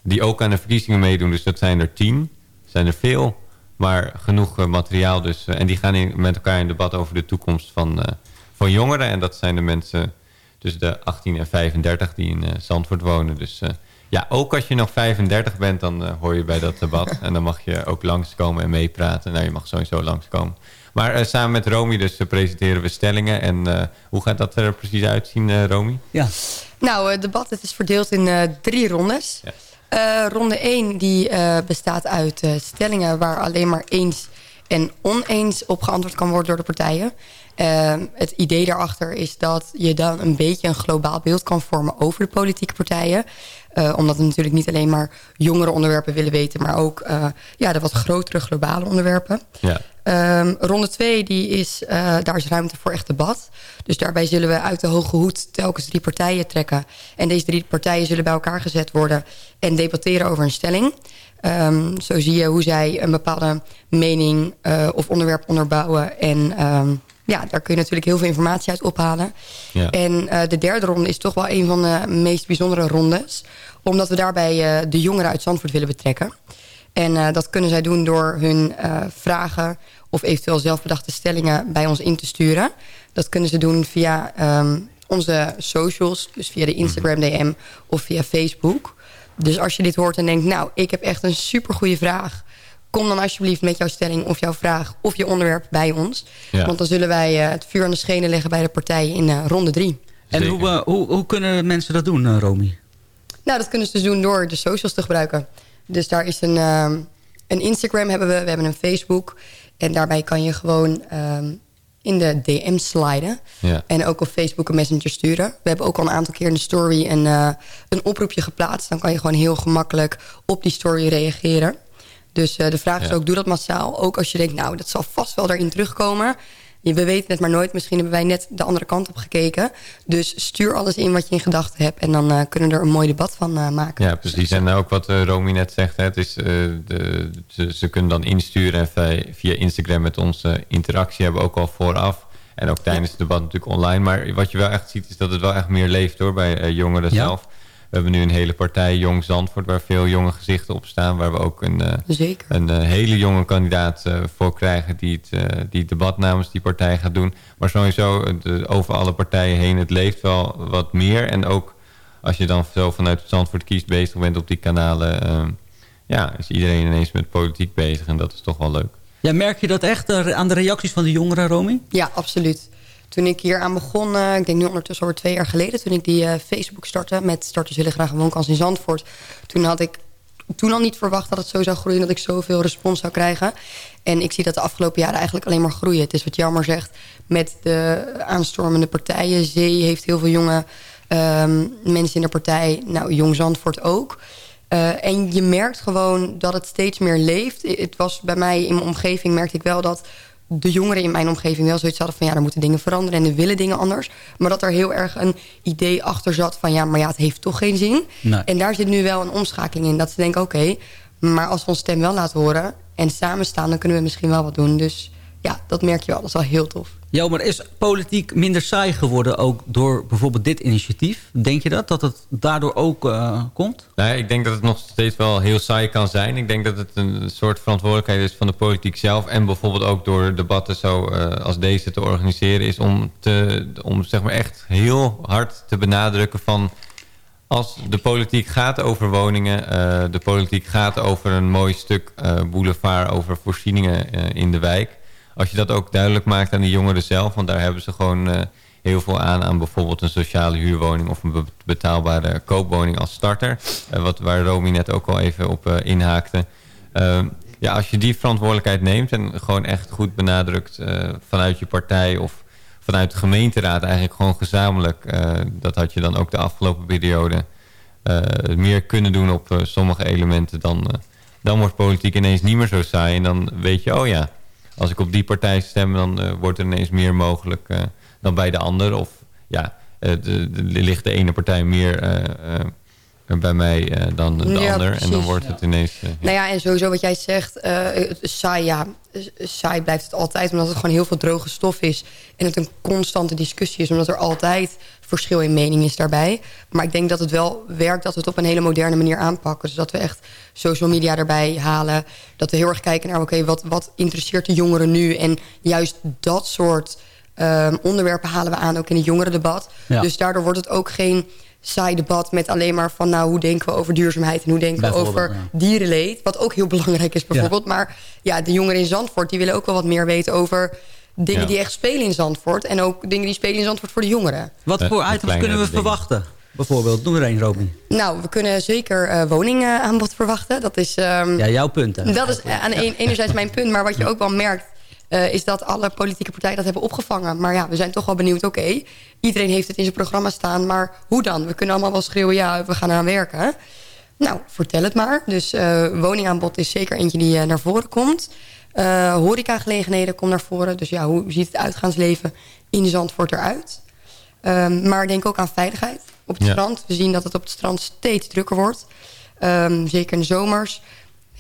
die ook aan de verkiezingen meedoen... dus dat zijn er tien, zijn er veel, maar genoeg materiaal dus. en die gaan in, met elkaar in debat over de toekomst van, van jongeren. En dat zijn de mensen tussen de 18 en 35 die in eh, Zandvoort wonen. Dus eh, ja, ook als je nog 35 bent, dan eh, hoor je bij dat debat. <laughs> en dan mag je ook langskomen en meepraten. Nou, je mag sowieso langskomen. Maar eh, samen met Romy dus presenteren we stellingen. En eh, hoe gaat dat er precies uitzien, eh Romy? Ja. Nou, het debat het is verdeeld in eh, drie rondes. Ja. Eh, ronde 1 die, eh, bestaat uit eh, stellingen waar alleen maar eens en oneens op geantwoord kan worden door de partijen. Eh, het idee daarachter is dat je dan een beetje een globaal beeld kan vormen over de politieke partijen. Eh, omdat we natuurlijk niet alleen maar jongere onderwerpen willen weten... maar ook eh, ja, de wat grotere globale onderwerpen. Ja. Ehm, ronde 2, die is, eh, daar is ruimte voor echt debat. Dus daarbij zullen we uit de hoge hoed telkens drie partijen trekken. En deze drie partijen zullen bij elkaar gezet worden... en debatteren over een stelling. Ehm, zo zie je hoe zij een bepaalde mening of onderwerp onderbouwen. En ehm, ja, daar kun je natuurlijk heel veel informatie uit ophalen. Ja. En eh, de derde ronde is toch wel een van de meest bijzondere rondes. Omdat we daarbij eh, de jongeren uit Zandvoort willen betrekken. En eh, dat kunnen zij doen door hun vragen of eventueel zelfbedachte stellingen bij ons in te sturen. Dat kunnen ze doen via ehm, onze socials, dus via de Instagram DM of via Facebook. Dus als je dit hoort en denkt, nou, ik heb echt een supergoeie vraag... kom dan alsjeblieft met jouw stelling of jouw vraag of je onderwerp bij ons. Ja. Want dan zullen wij eh, het vuur aan de schenen leggen bij de partijen in eh, ronde drie. En hoe, eh, hoe, hoe kunnen mensen dat doen, Romy? Nou, dat kunnen ze dus doen door de socials te gebruiken. Dus daar is een, ehm, een Instagram hebben we, we hebben een Facebook. En daarbij kan je gewoon ehm, in de DM sliden. Ja. En ook op Facebook een messenger sturen. We hebben ook al een aantal keer in de story een, eh, een oproepje geplaatst. Dan kan je gewoon heel gemakkelijk op die story reageren. Dus eh, de vraag is ook, doe dat massaal. Ook als je denkt, nou, dat zal vast wel daarin terugkomen. Je- We weten het maar nooit. Misschien hebben wij net de andere kant op gekeken. Dus stuur alles in wat je in gedachten hebt. En dan eh, kunnen we er een mooi debat van eh, maken. Ja, precies. En ook wat Romy net zegt, hè, het is, eh, de, ze, ze kunnen dan insturen en via, via Instagram met ons eh, interactie hebben, ook al vooraf. En ook tijdens het debat natuurlijk online. Maar wat je wel echt ziet, is dat het wel echt meer leeft hoor, bij eh, jongeren Ja. zelf. We hebben nu een hele partij, Jong Zandvoort, waar veel jonge gezichten op staan. Waar we ook een, eh, Zeker. een eh, hele jonge kandidaat eh, voor krijgen die het, die het debat namens die partij gaat doen. Maar sowieso de, over alle partijen heen, het leeft wel wat meer. En ook als je dan zo vanuit Zandvoort kiest bezig bent op die kanalen... ja, is iedereen ineens met politiek bezig en dat is toch wel leuk. Ja, merk je dat echt aan de reacties van de jongeren, Romy? Ja, absoluut. Toen ik hier aan begon, eh, ik denk nu ondertussen over twee jaar geleden... toen ik die eh, Facebook startte met Starters willen graag een woonkans in Zandvoort... toen had ik toen al niet verwacht dat het zo zou groeien... dat ik zoveel respons zou krijgen. En ik zie dat de afgelopen jaren eigenlijk alleen maar groeien. Het is wat jammer zegt, met de aanstormende partijen. Zee heeft heel veel jonge ehm, mensen in de partij. Nou, Jong Zandvoort ook. Eh, en je merkt gewoon dat het steeds meer leeft. Het was bij mij in mijn omgeving, merkte ik wel dat de jongeren in mijn omgeving wel zoiets hadden van... ja, er moeten dingen veranderen en er willen dingen anders. Maar dat er heel erg een idee achter zat van... ja, maar ja, het heeft toch geen zin. Nee. En daar zit nu wel een omschakeling in. Dat ze denken, oké, maar als we ons stem wel laten horen... en samen staan, dan kunnen we misschien wel wat doen. Dus ja, dat merk je wel. Dat is wel heel tof. Ja, maar is politiek minder saai geworden ook door bijvoorbeeld dit initiatief? Denk je dat? Dat het daardoor ook eh, komt? Nou, ik denk dat het nog steeds wel heel saai kan zijn. Ik denk dat het een soort verantwoordelijkheid is van de politiek zelf... en bijvoorbeeld ook door debatten zo eh, als deze te organiseren... is om, te, om zeg maar echt heel hard te benadrukken van... als de politiek gaat over woningen... eh, de politiek gaat over een mooi stuk boulevard... over voorzieningen in de wijk... als je dat ook duidelijk maakt aan de jongeren zelf... want daar hebben ze gewoon... eh, heel veel aan aan bijvoorbeeld een sociale huurwoning of een be- betaalbare koopwoning als starter. Eh, wat, waar Romy net ook al even op eh, inhaakte. Ehm, ja, als je die verantwoordelijkheid neemt en gewoon echt goed benadrukt vanuit je partij of vanuit de gemeenteraad eigenlijk gewoon gezamenlijk. dat had je dan ook de afgelopen periode meer kunnen doen op sommige elementen. Dan, dan wordt politiek ineens niet meer zo saai. En dan weet je, oh ja, als ik op die partij stem, dan eh, wordt er ineens meer mogelijk eh, dan bij de ander. Of ja, eh, ligt de ene partij meer bij mij eh, dan de Ja, ander. En dan wordt het ineens... eh, Nou ja, en sowieso wat jij zegt, eh, is saai, ja, saai blijft het altijd... omdat het gewoon heel veel droge stof is... en het een constante discussie is... omdat er altijd verschil in mening is daarbij. Maar ik denk dat het wel werkt dat we het op een hele moderne manier aanpakken. Dus dat we echt social media erbij halen. Dat we heel erg kijken naar, oké, wat, wat interesseert de jongeren nu? En juist dat soort ehm, onderwerpen halen we aan, ook in het jongerendebat. Ja. Dus daardoor wordt het ook geen saai debat met alleen maar van... nou, hoe denken we over duurzaamheid en hoe denken we over ja. dierenleed. Wat ook heel belangrijk is bijvoorbeeld. Maar ja, de jongeren in Zandvoort die willen ook wel wat meer weten over... dingen Ja. die echt spelen in Zandvoort. En ook dingen die spelen in Zandvoort voor de jongeren. Wat Eh, voor items kleinere kunnen we dingen. verwachten? Bijvoorbeeld, noem er één, Robin. Nou, we kunnen zeker eh woningaanbod verwachten. Dat is, ehm, Ja, jouw punten. dat is aan een, enerzijds mijn punt. Maar wat je ook wel merkt... eh, is dat alle politieke partijen dat hebben opgevangen. Maar ja, we zijn toch wel benieuwd. Oké, iedereen heeft het in zijn programma staan. Maar hoe dan? We kunnen allemaal wel schreeuwen... ja, we gaan eraan werken. Nou, vertel het maar. Dus eh, woningaanbod is zeker eentje die eh, naar voren komt. Eh horecagelegenheden komt naar voren. Dus ja, hoe ziet het uitgaansleven in Zandvoort eruit? Ehm, maar denk ook aan veiligheid op het Ja. strand. We zien dat het op het strand steeds drukker wordt. Ehm, zeker in de zomers.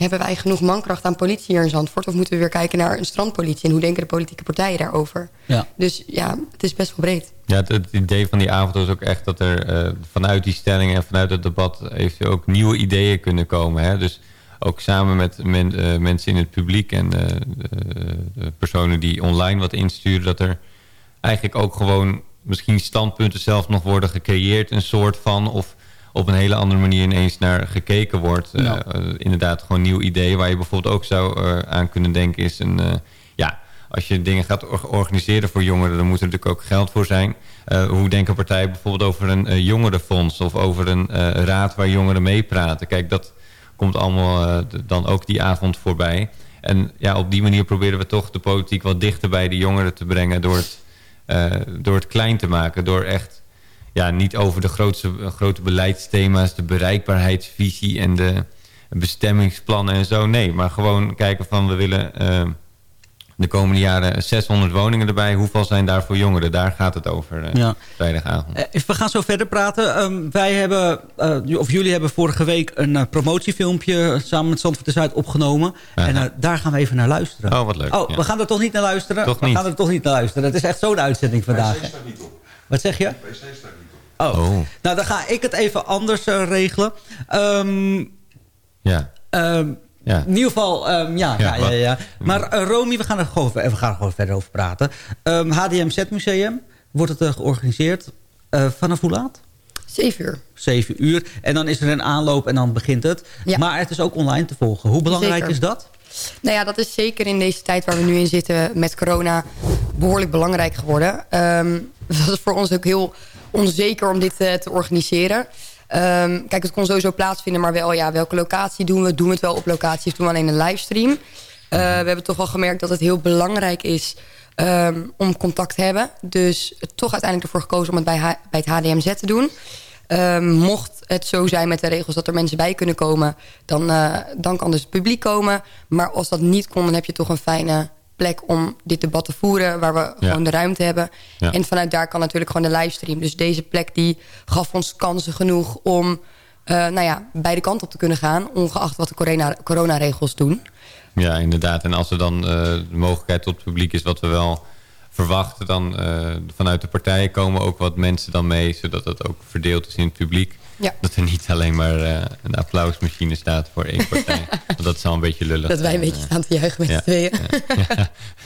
Hebben wij genoeg mankracht aan politie hier in Zandvoort? Of moeten we weer kijken naar een strandpolitie? En hoe denken de politieke partijen daarover? Ja. Dus ja, het is best wel breed. Ja, het, het idee van die avond was ook echt dat er eh, vanuit die stellingen en vanuit het debat eventueel ook nieuwe ideeën kunnen komen. Hè? Dus ook samen met men- eh, mensen in het publiek en eh, de, de personen die online wat insturen, dat er eigenlijk ook gewoon misschien standpunten zelf nog worden gecreëerd, een soort van, of op een hele andere manier ineens naar gekeken wordt. Eh, eh, inderdaad, gewoon nieuw idee waar je bijvoorbeeld ook zou eh, aan kunnen denken is een... ja, als je dingen gaat or- organiseren voor jongeren, dan moet er natuurlijk ook geld voor zijn. Hoe denken partijen bijvoorbeeld over een jongerenfonds of over een raad waar jongeren meepraten? Kijk, dat komt allemaal dan ook die avond voorbij. En ja, op die manier proberen we toch de politiek wat dichter bij de jongeren te brengen door het, door het klein te maken. Door echt ja, niet over de grootste, grote beleidsthema's, de bereikbaarheidsvisie en de bestemmingsplannen en zo. Nee, maar gewoon kijken van we willen eh, de komende jaren 600 woningen erbij. Hoeveel zijn daar voor jongeren? Daar gaat het over eh, Ja. vrijdagavond. Eh, we gaan zo verder praten. Ehm, wij hebben, eh, of jullie hebben vorige week een promotiefilmpje samen met Zandvoort de Zuid opgenomen. En daar gaan we even naar luisteren. Oh, wat leuk. Oh, ja. we gaan er toch niet naar luisteren? Toch we niet. gaan er toch niet naar luisteren. Het is echt zo'n uitzending vandaag. staat niet op. Wat zeg je? PC staat niet op. Oh. Oh, Nou, dan ga ik het even anders eh, regelen. Ehm, ja. ehm, Ja. In ieder geval, ehm, ja, ja, Ja, ja, wat? ja. Maar eh, Romy, we gaan er gewoon, we gaan er gewoon verder over praten. Ehm HDMZ Museum, wordt het eh, georganiseerd eh, vanaf hoe laat? Zeven uur. 7 uur. En dan is er een aanloop en dan begint het. Ja. Maar het is ook online te volgen. Hoe belangrijk Zeker. is dat? Nou ja, dat is zeker in deze tijd waar we nu in zitten met corona behoorlijk belangrijk geworden. Ehm dat is voor ons ook heel onzeker om dit eh, te organiseren. Ehm, kijk, het kon sowieso plaatsvinden, maar wel, ja, welke locatie doen we? Doen we het wel op locatie of doen we alleen een livestream? Eh, we hebben toch wel gemerkt dat het heel belangrijk is ehm, om contact te hebben. Dus toch uiteindelijk ervoor gekozen om het bij, bij het HDMZ te doen. Ehm, mocht het zo zijn met de regels dat er mensen bij kunnen komen... Dan, eh, dan kan dus het publiek komen. Maar als dat niet kon, dan heb je toch een fijne plek om dit debat te voeren... waar we gewoon de ruimte hebben. Ja. En vanuit daar kan natuurlijk gewoon de livestream. Dus deze plek die gaf ons kansen genoeg om... eh, nou ja, beide kanten op te kunnen gaan... ongeacht wat de corona, coronaregels doen. Ja, inderdaad. En als er dan eh, de mogelijkheid tot het publiek is wat we wel verwachten... dan eh, vanuit de partijen komen ook wat mensen dan mee... zodat dat ook verdeeld is in het publiek. Ja. Dat er niet alleen maar eh, een applausmachine staat voor één partij. <laughs> Want dat is al een beetje lullig. Dat wij een beetje staan te juichen met ja. z'n tweeën.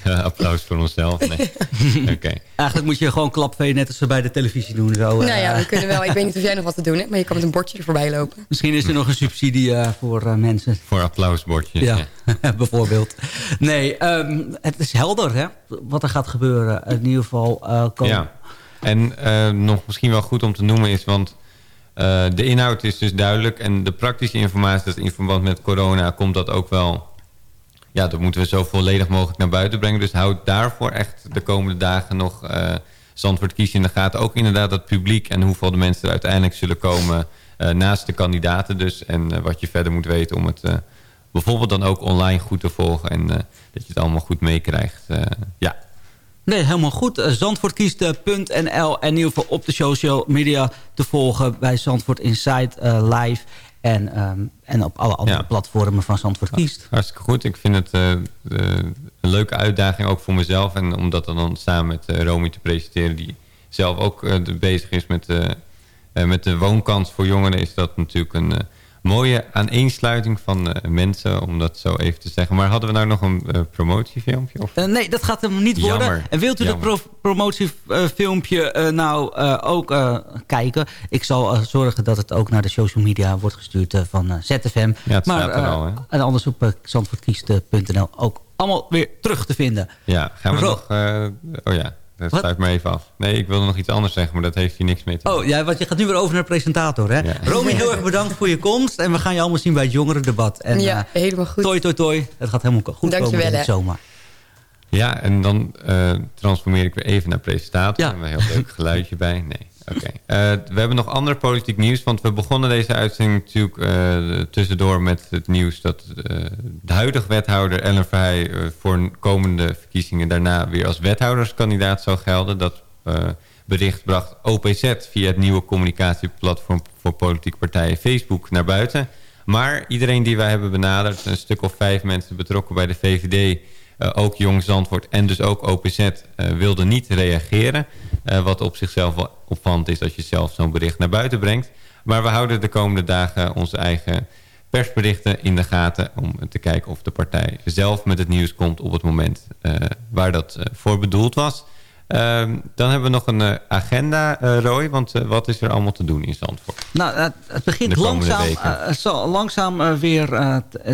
Ja, <laughs> applaus voor onszelf. Nee. <laughs> Oké. Eigenlijk moet je gewoon klapvee net als ze bij de televisie doen. Zo, Nou eh. ja, we kunnen wel. Ik weet niet of jij nog wat te doen hebt, maar je kan met een bordje er voorbij lopen. Misschien is er nog een subsidie eh, voor eh, mensen. Voor applausbordjes. Ja, Ja. bijvoorbeeld. Nee, ehm, het is helder hè, wat er gaat gebeuren. In ieder geval eh, komen... Ja. En eh, nog misschien wel goed om te noemen is, want eh, de inhoud is dus duidelijk. En de praktische informatie dat in verband met corona komt dat ook wel... Ja, dat moeten we zo volledig mogelijk naar buiten brengen. Dus houd daarvoor echt de komende dagen nog eh Zandvoort kiezen in de gaten. Ook inderdaad het publiek en hoeveel de mensen er uiteindelijk zullen komen eh, naast de kandidaten dus. En wat je verder moet weten om het bijvoorbeeld dan ook online goed te volgen. En dat je het allemaal goed meekrijgt. Ja, Nee, helemaal goed. Eh, Zandvoortkiest.nl en in ieder geval op de social media te volgen bij Zandvoort Inside eh, Live. En, ehm, en op alle andere Ja. platformen van Zandvoort Kiest. Hartstikke goed. Ik vind het eh, een leuke uitdaging ook voor mezelf. En om dat dan samen met eh, Romy te presenteren... die zelf ook bezig is met, met de woonkans voor jongeren... is dat natuurlijk een mooie aaneensluiting van eh, mensen... om dat zo even te zeggen. Maar hadden we nou nog een eh, promotiefilmpje? Of? Eh, nee, dat gaat hem niet worden. Jammer. En wilt u Jammer. dat pro promotiefilmpje nou ook kijken? Ik zal zorgen dat het ook naar de social media wordt gestuurd van ZFM. Ja, het maar, staat er al? En anders op zandvoortkiest.nl ook allemaal weer terug te vinden. Ja, gaan we Ro- nog... oh ja, dat Wat? sluit me even af. Nee, ik wilde nog iets anders zeggen, maar dat heeft hier niks mee te maken. Oh, ja, want je gaat nu weer over naar de presentator, hè? Ja. Romy, heel erg bedankt voor je komst. En we gaan je allemaal zien bij het jongerendebat. En, ja, eh, helemaal goed. toi, toi, toi. Het gaat helemaal goed Dankjewel, komen hè. dit zomaar. Ja, en dan eh, transformeer ik weer even naar presentator. Ja. Ja. Een heel leuk geluidje bij. Nee, oké. Eh, we hebben nog ander politiek nieuws. Want we begonnen deze uitzending natuurlijk eh, tussendoor met het nieuws... dat eh, de huidige wethouder Ellen Verheij voor komende verkiezingen... daarna weer als wethouderskandidaat zou gelden. Dat bericht bracht OPZ via het nieuwe communicatieplatform... voor politieke partijen Facebook naar buiten. Maar iedereen die wij hebben benaderd... een stuk of vijf mensen betrokken bij de VVD... Eh, ook Jong Zandvoort en dus ook OPZ eh wilden niet reageren. Eh, wat op zichzelf wel opvallend is als je zelf zo'n bericht naar buiten brengt. Maar we houden de komende dagen onze eigen persberichten in de gaten... om te kijken of de partij zelf met het nieuws komt op het moment waar dat voor bedoeld was. Ehm, dan hebben we nog een agenda, Roy. Want wat is er allemaal te doen in Zandvoort? Nou, het, begint langzaam, zal langzaam weer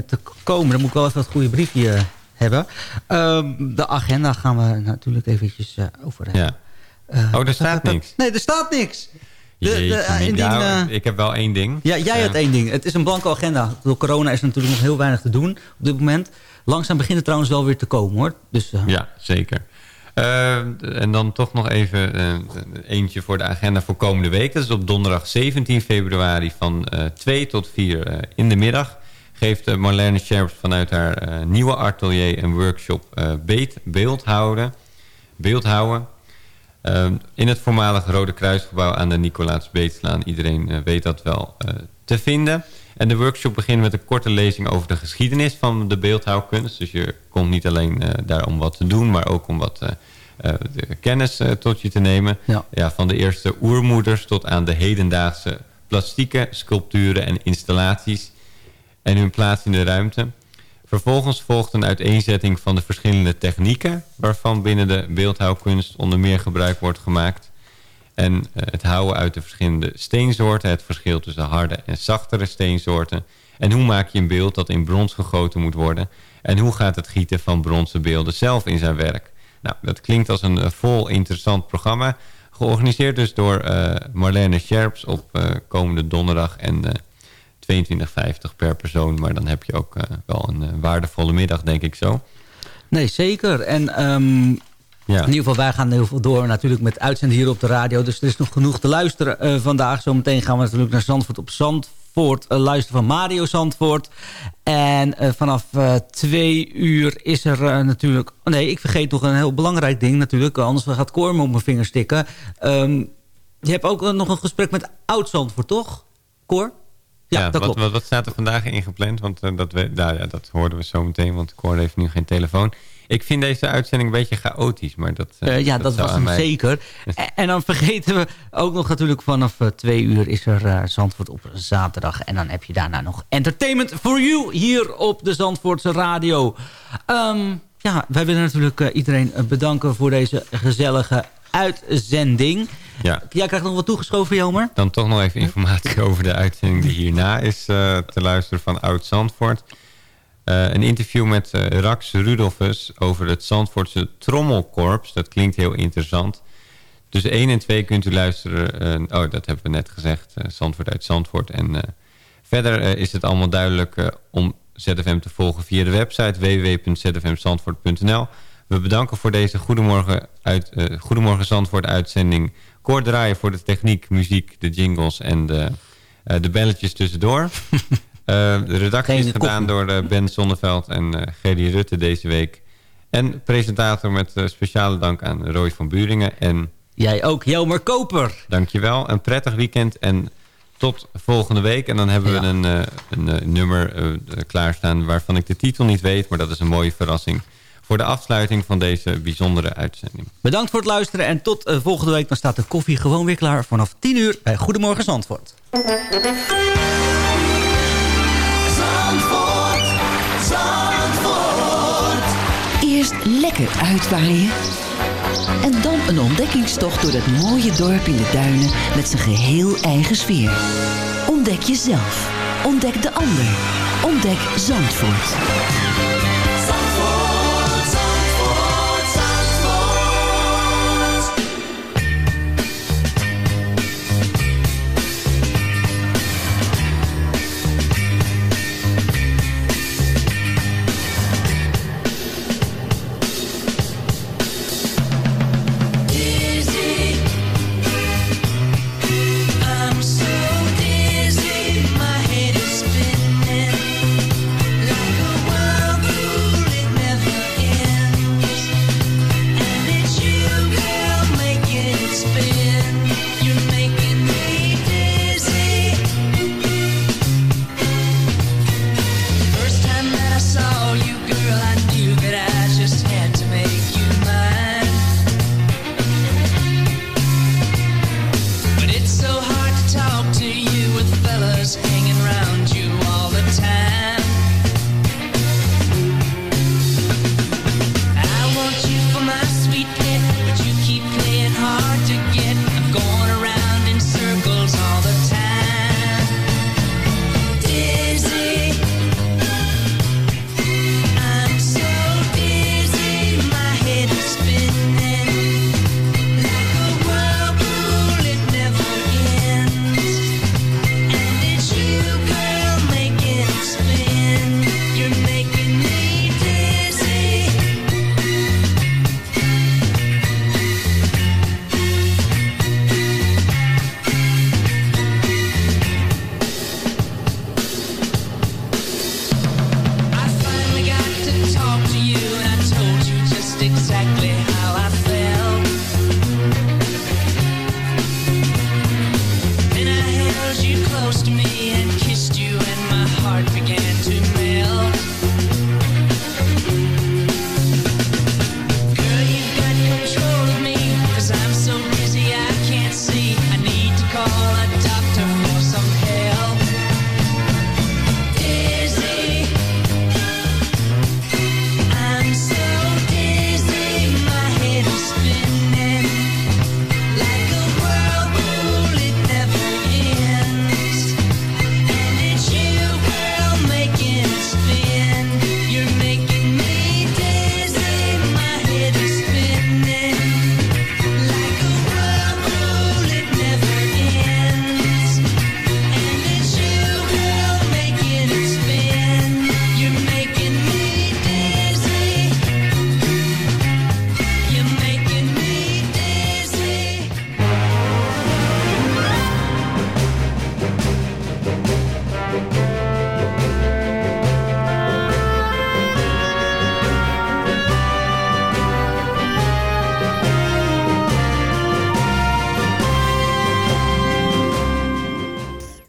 te, komen. Dan moet ik wel even het goede briefje hebben. Ehm, de agenda gaan we natuurlijk eventjes eh, over hebben. Ja. Eh, Oh, er staat niks. Nee, er staat niks. De- de, Jeetje, eh, indien, Nou, ik heb wel één ding. Ja, jij had één ding. Het is een blanco agenda. Door corona is er natuurlijk nog heel weinig te doen op dit moment. Langzaam begint het trouwens wel weer te komen hoor. Dus, Ja, zeker. Eh, en dan toch nog even eentje voor de agenda voor komende week. Dat is op donderdag 17 februari van eh 2 tot 4 eh, in de middag. Geeft eh, Marlene Scherps vanuit haar eh, nieuwe atelier een workshop eh, beet, beeldhouden. beeldhouden. Eh, in het voormalige Rode Kruisgebouw aan de Nicolaas Beetslaan. Iedereen weet dat wel te vinden. En de workshop begint met een korte lezing over de geschiedenis van de beeldhouwkunst. Dus je komt niet alleen daar om wat te doen, maar ook om wat de kennis tot je te nemen. Ja. van de eerste oermoeders tot aan de hedendaagse plastieke sculpturen en installaties en hun plaats in de ruimte. Vervolgens volgt een uiteenzetting van de verschillende technieken... waarvan binnen de beeldhouwkunst onder meer gebruik wordt gemaakt. En eh, het houden uit de verschillende steensoorten... het verschil tussen harde en zachtere steensoorten... en hoe maak je een beeld dat in brons gegoten moet worden... en hoe gaat het gieten van bronzen beelden zelf in zijn werk. Nou, dat klinkt als een eh, vol interessant programma... georganiseerd dus door eh, Marlene Scherps op komende donderdag... en 22,50 per persoon. Maar dan heb je ook eh, wel een eh, waardevolle middag, denk ik zo. Nee, zeker. En ehm, Ja. in ieder geval, wij gaan heel veel door natuurlijk met uitzenden hier op de radio. Dus er is nog genoeg te luisteren eh, vandaag. Zometeen gaan we natuurlijk naar Zandvoort op Zandvoort luisteren van Mario Zandvoort. En vanaf twee uur is er natuurlijk... nee, ik vergeet nog een heel belangrijk ding natuurlijk. Anders gaat me op mijn vingers stikken. Ehm, je hebt ook nog een gesprek met Oud Zandvoort, toch? Cor? Ja, dat wat, klopt. Wat, wat staat er vandaag ingepland? Want eh, dat, we, nou, ja, dat hoorden we zo meteen, want ik hoorde even nu geen telefoon. Ik vind deze uitzending een beetje chaotisch, maar dat, eh, Eh, ja, dat, was hem mij- zeker. <laughs> En, en dan vergeten we ook nog natuurlijk vanaf twee uur is er Zandvoort op zaterdag. En dan heb je daarna nog Entertainment for You hier op de Zandvoortse radio. Ehm, ja, wij willen natuurlijk iedereen bedanken voor deze gezellige uitzending. Ja. Jij krijgt nog wat toegeschoven, Jomer? Dan toch nog even informatie <laughs> over de uitzending die hierna is eh, te luisteren van Oud Zandvoort. Eh, een interview met eh, Rax Rudolfus over het Zandvoortse Trommelkorps. Dat klinkt heel interessant. Dus 1 en 2 kunt u luisteren. oh, dat hebben we net gezegd. Zandvoort uit Zandvoort. En verder is het allemaal duidelijk om ZFM te volgen via de website www.zfmzandvoort.nl. We bedanken voor deze Goedemorgen, uit, eh, Goedemorgen Zandvoort uitzending. Koord draaien voor de techniek, muziek, de jingles en de, eh, de belletjes tussendoor. <laughs> Eh, de redactie is gedaan door Ben Zonneveld en Gerry Rutte deze week. En presentator met speciale dank aan Roy van Buringen. En Jij ook, Jomer Koper. dankjewel, een prettig weekend en tot volgende week. En dan hebben Ja. we een, een nummer klaarstaan waarvan ik de titel niet weet. Maar dat is een mooie verrassing voor de afsluiting van deze bijzondere uitzending. Bedankt voor het luisteren en tot eh, volgende week. Dan staat de koffie gewoon weer klaar vanaf 10 uur bij Goedemorgen Zandvoort. Zandvoort, Zandvoort. Eerst lekker uitwaaien. En dan een ontdekkingstocht door dat mooie dorp in de duinen met zijn geheel eigen sfeer. Ontdek jezelf. Ontdek de ander. Ontdek Zandvoort.